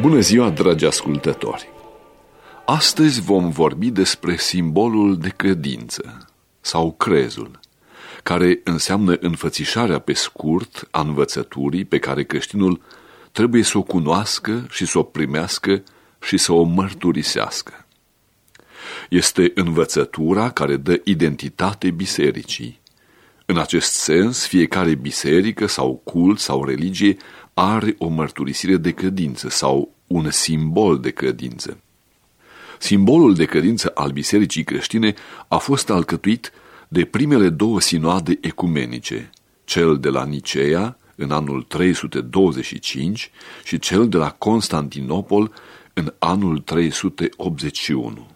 Bună ziua, dragi ascultători! Astăzi vom vorbi despre simbolul de credință sau crezul, care înseamnă înfățișarea pe scurt a învățăturii pe care creștinul trebuie să o cunoască și să o primească și să o mărturisească. Este învățătura care dă identitate bisericii, în acest sens, fiecare biserică sau cult sau religie are o mărturisire de credință sau un simbol de credință. Simbolul de credință al bisericii creștine a fost alcătuit de primele două sinoade ecumenice, cel de la Nicea în anul 325 și cel de la Constantinopol în anul 381.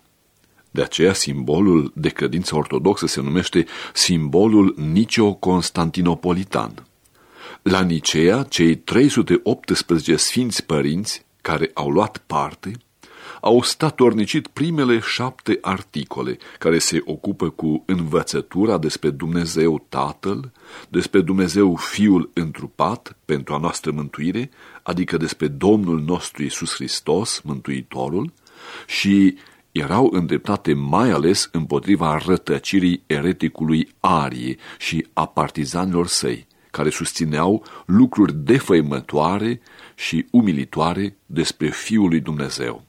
De aceea simbolul de credință ortodoxă se numește simbolul nicio-constantinopolitan. La Nicea, cei 318 sfinți părinți care au luat parte au statornicit primele șapte articole care se ocupă cu învățătura despre Dumnezeu Tatăl, despre Dumnezeu Fiul întrupat pentru a noastră mântuire, adică despre Domnul nostru Iisus Hristos, Mântuitorul, și erau îndreptate mai ales împotriva rătăcirii ereticului Arie și a partizanilor săi, care susțineau lucruri defăimătoare și umilitoare despre Fiul lui Dumnezeu.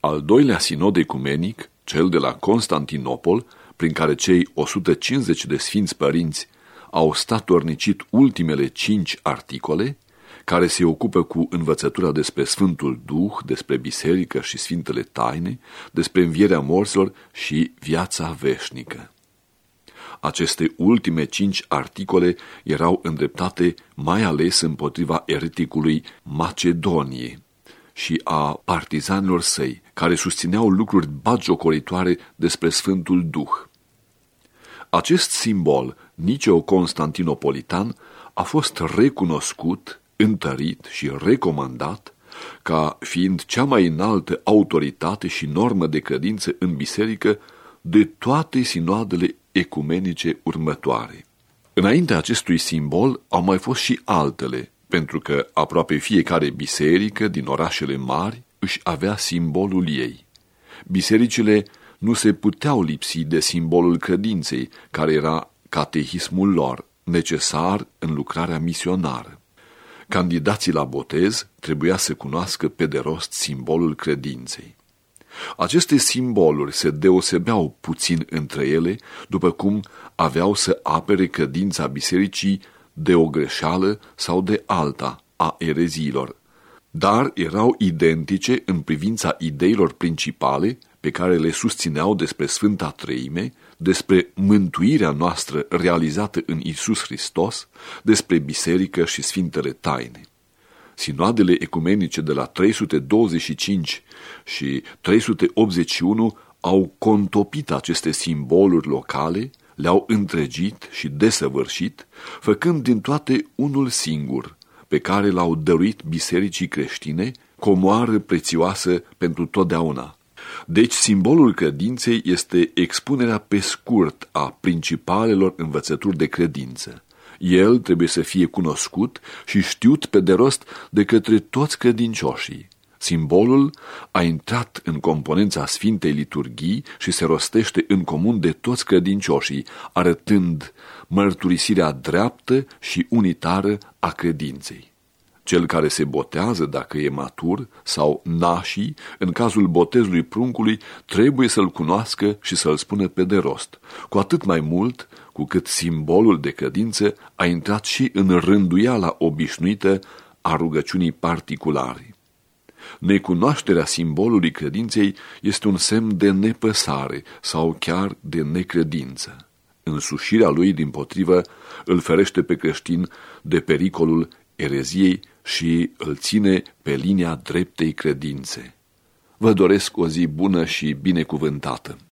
Al doilea sinod ecumenic, cel de la Constantinopol, prin care cei 150 de sfinți părinți au statornicit ultimele cinci articole, care se ocupă cu învățătura despre Sfântul Duh, despre biserică și Sfintele Taine, despre învierea morților și viața veșnică. Aceste ultime cinci articole erau îndreptate mai ales împotriva ereticului Macedoniei și a partizanilor săi, care susțineau lucruri bagiocoritoare despre Sfântul Duh. Acest simbol, nicio constantinopolitan, a fost recunoscut, întărit și recomandat ca fiind cea mai înaltă autoritate și normă de credință în biserică de toate sinoadele ecumenice următoare. Înainte acestui simbol au mai fost și altele, pentru că aproape fiecare biserică din orașele mari își avea simbolul ei. Bisericile nu se puteau lipsi de simbolul credinței, care era catehismul lor, necesar în lucrarea misionară. Candidații la botez trebuia să cunoască pe de rost simbolul credinței. Aceste simboluri se deosebeau puțin între ele, după cum aveau să apere credința bisericii de o greșeală sau de alta a ereziilor, dar erau identice în privința ideilor principale pe care le susțineau despre Sfânta Treime, despre mântuirea noastră realizată în Isus Hristos, despre biserică și Sfintele Taine. Sinoadele ecumenice de la 325 și 381 au contopit aceste simboluri locale, le-au întregit și desăvârșit, făcând din toate unul singur, pe care l-au dăruit bisericii creștine, comoară prețioasă pentru totdeauna. Deci simbolul credinței este expunerea pe scurt a principalelor învățături de credință. El trebuie să fie cunoscut și știut pe de rost de către toți credincioșii. Simbolul a intrat în componența Sfintei Liturghii și se rostește în comun de toți credincioșii, arătând mărturisirea dreaptă și unitară a credinței. Cel care se botează, dacă e matur, sau nașii, în cazul botezului pruncului, trebuie să-l cunoască și să-l spună pe de rost, cu atât mai mult cu cât simbolul de credință a intrat și în rânduiala obișnuită a rugăciunii particulare. Necunoașterea simbolului credinței este un semn de nepăsare sau chiar de necredință. Însușirea lui, din potrivă, îl ferește pe creștin de pericolul ereziei și îl ține pe linia dreptei credințe. Vă doresc o zi bună și binecuvântată!